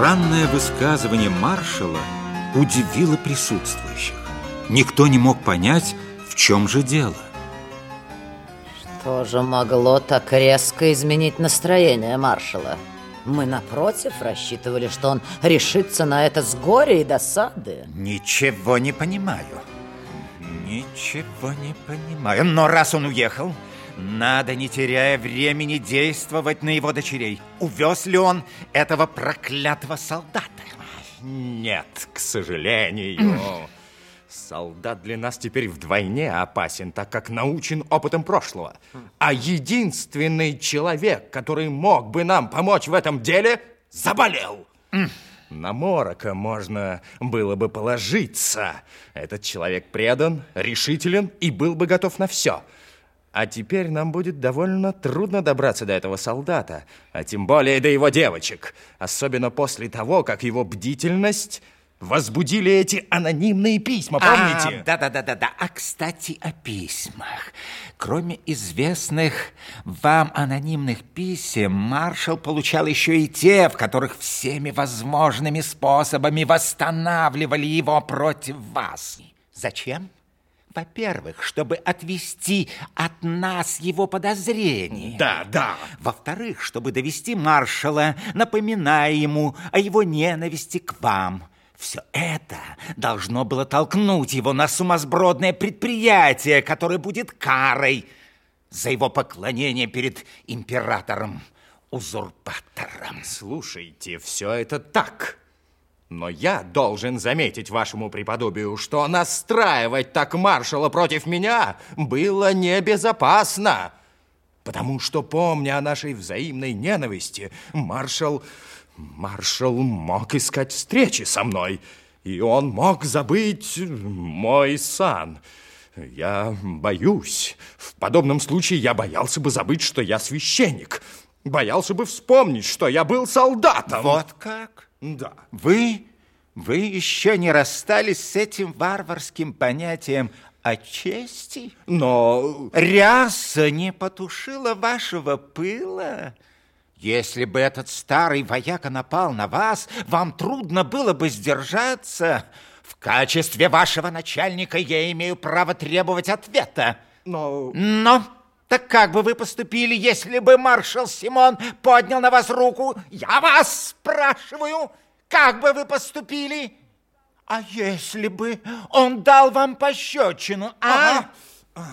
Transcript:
Странное высказывание маршала удивило присутствующих. Никто не мог понять, в чем же дело. Что же могло так резко изменить настроение маршала? Мы, напротив, рассчитывали, что он решится на это с горя и досады. Ничего не понимаю. Ничего не понимаю. Но раз он уехал, надо, не теряя времени, действовать на его дочерей. Увез ли он этого проклятого солдата? Нет, к сожалению. Солдат для нас теперь вдвойне опасен, так как научен опытом прошлого. А единственный человек, который мог бы нам помочь в этом деле, заболел. На Морока можно было бы положиться. Этот человек предан, решителен и был бы готов на все. А теперь нам будет довольно трудно добраться до этого солдата, а тем более до его девочек, особенно после того, как его бдительность возбудили эти анонимные письма, помните? Да-да-да-да. А, кстати, о письмах. Кроме известных вам анонимных писем, маршал получал еще и те, в которых всеми возможными способами восстанавливали его против вас. Зачем? Во-первых, чтобы отвести от нас его подозрения. Да, да. Во-вторых, чтобы довести маршала, напоминая ему о его ненависти к вам. Все это должно было толкнуть его на сумасбродное предприятие, которое будет карой за его поклонение перед императором-узурпатором. Слушайте, все это так. Но я должен заметить вашему преподобию, что настраивать так маршала против меня было небезопасно. Потому что, помня о нашей взаимной ненависти, маршал Маршал мог искать встречи со мной, и он мог забыть мой сан. Я боюсь. В подобном случае я боялся бы забыть, что я священник. Боялся бы вспомнить, что я был солдатом. Вот как? Да. Вы, вы еще не расстались с этим варварским понятием о чести? Но... Ряса не потушила вашего пыла? Если бы этот старый вояка напал на вас, вам трудно было бы сдержаться. В качестве вашего начальника я имею право требовать ответа. Но... Но... Так как бы вы поступили, если бы маршал Симон поднял на вас руку? Я вас спрашиваю, как бы вы поступили? А если бы он дал вам пощечину, а? Ага.